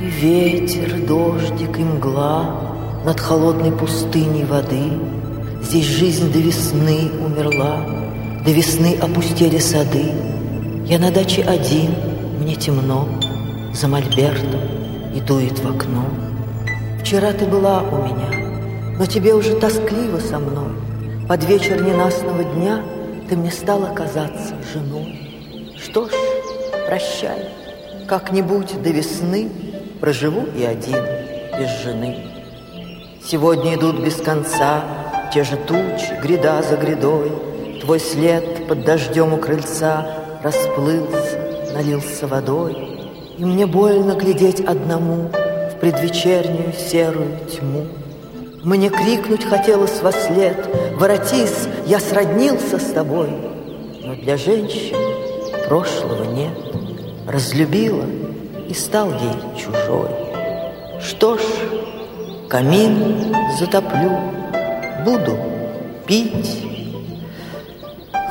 ветер, дождик и мгла Над холодной пустыней воды. Здесь жизнь до весны умерла, До весны опустели сады. Я на даче один, мне темно, За мольбертом и дует в окно. Вчера ты была у меня, но тебе уже тоскливо со мной. Под вечер ненастного дня ты мне стала казаться женой. Что ж, прощай, как-нибудь до весны Проживу и один, без жены. Сегодня идут без конца те же тучи, гряда за грядой. Твой след под дождем у крыльца расплылся, налился водой. И мне больно глядеть одному в предвечернюю серую тьму. Мне крикнуть хотелось во след Воротись, я сроднился с тобой Но для женщин прошлого нет Разлюбила и стал ей чужой Что ж, камин затоплю Буду пить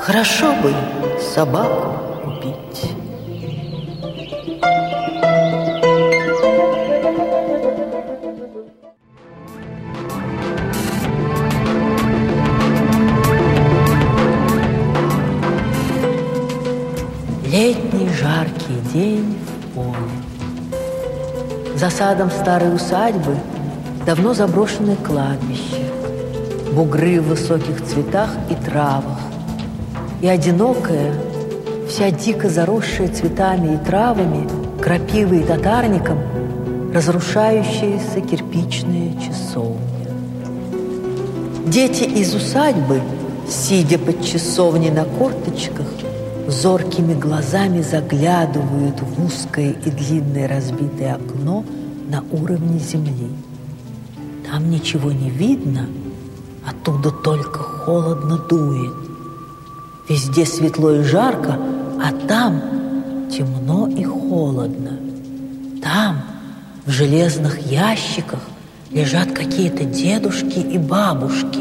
Хорошо бы собаку купить Летний жаркий день. За садом старой усадьбы давно заброшенное кладбище, бугры в высоких цветах и травах, и одинокая, вся дико заросшая цветами и травами, крапивой и татарником, разрушающаяся кирпичная часовня. Дети из усадьбы, сидя под часовней на корточках, зоркими глазами заглядывают в узкое и длинное разбитое окно на уровне земли. Там ничего не видно, оттуда только холодно дует. Везде светло и жарко, а там темно и холодно. Там, в железных ящиках, лежат какие-то дедушки и бабушки,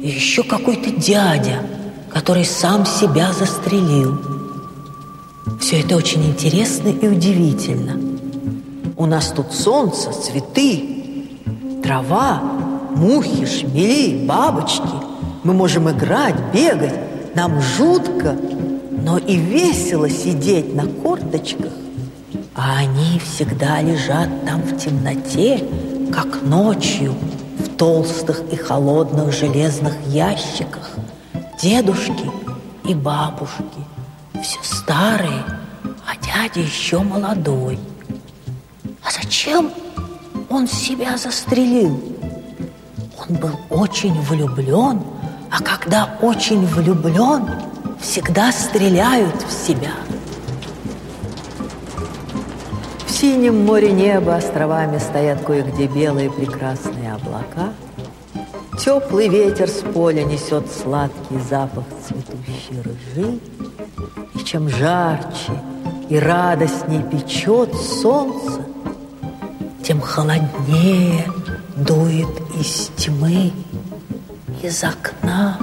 и еще какой-то дядя – который сам себя застрелил. Все это очень интересно и удивительно. У нас тут солнце, цветы, трава, мухи, шмели, бабочки. Мы можем играть, бегать. Нам жутко, но и весело сидеть на корточках. А они всегда лежат там в темноте, как ночью, в толстых и холодных железных ящиках – дедушки и бабушки. Все старые, а дядя еще молодой. А зачем он себя застрелил? Он был очень влюблен, а когда очень влюблен, всегда стреляют в себя. В синем море неба островами стоят кое-где белые прекрасные облака – Теплый ветер с поля несет сладкий запах цветущей рыжи. И чем жарче и радостнее печет солнце, тем холоднее дует из тьмы, из окна.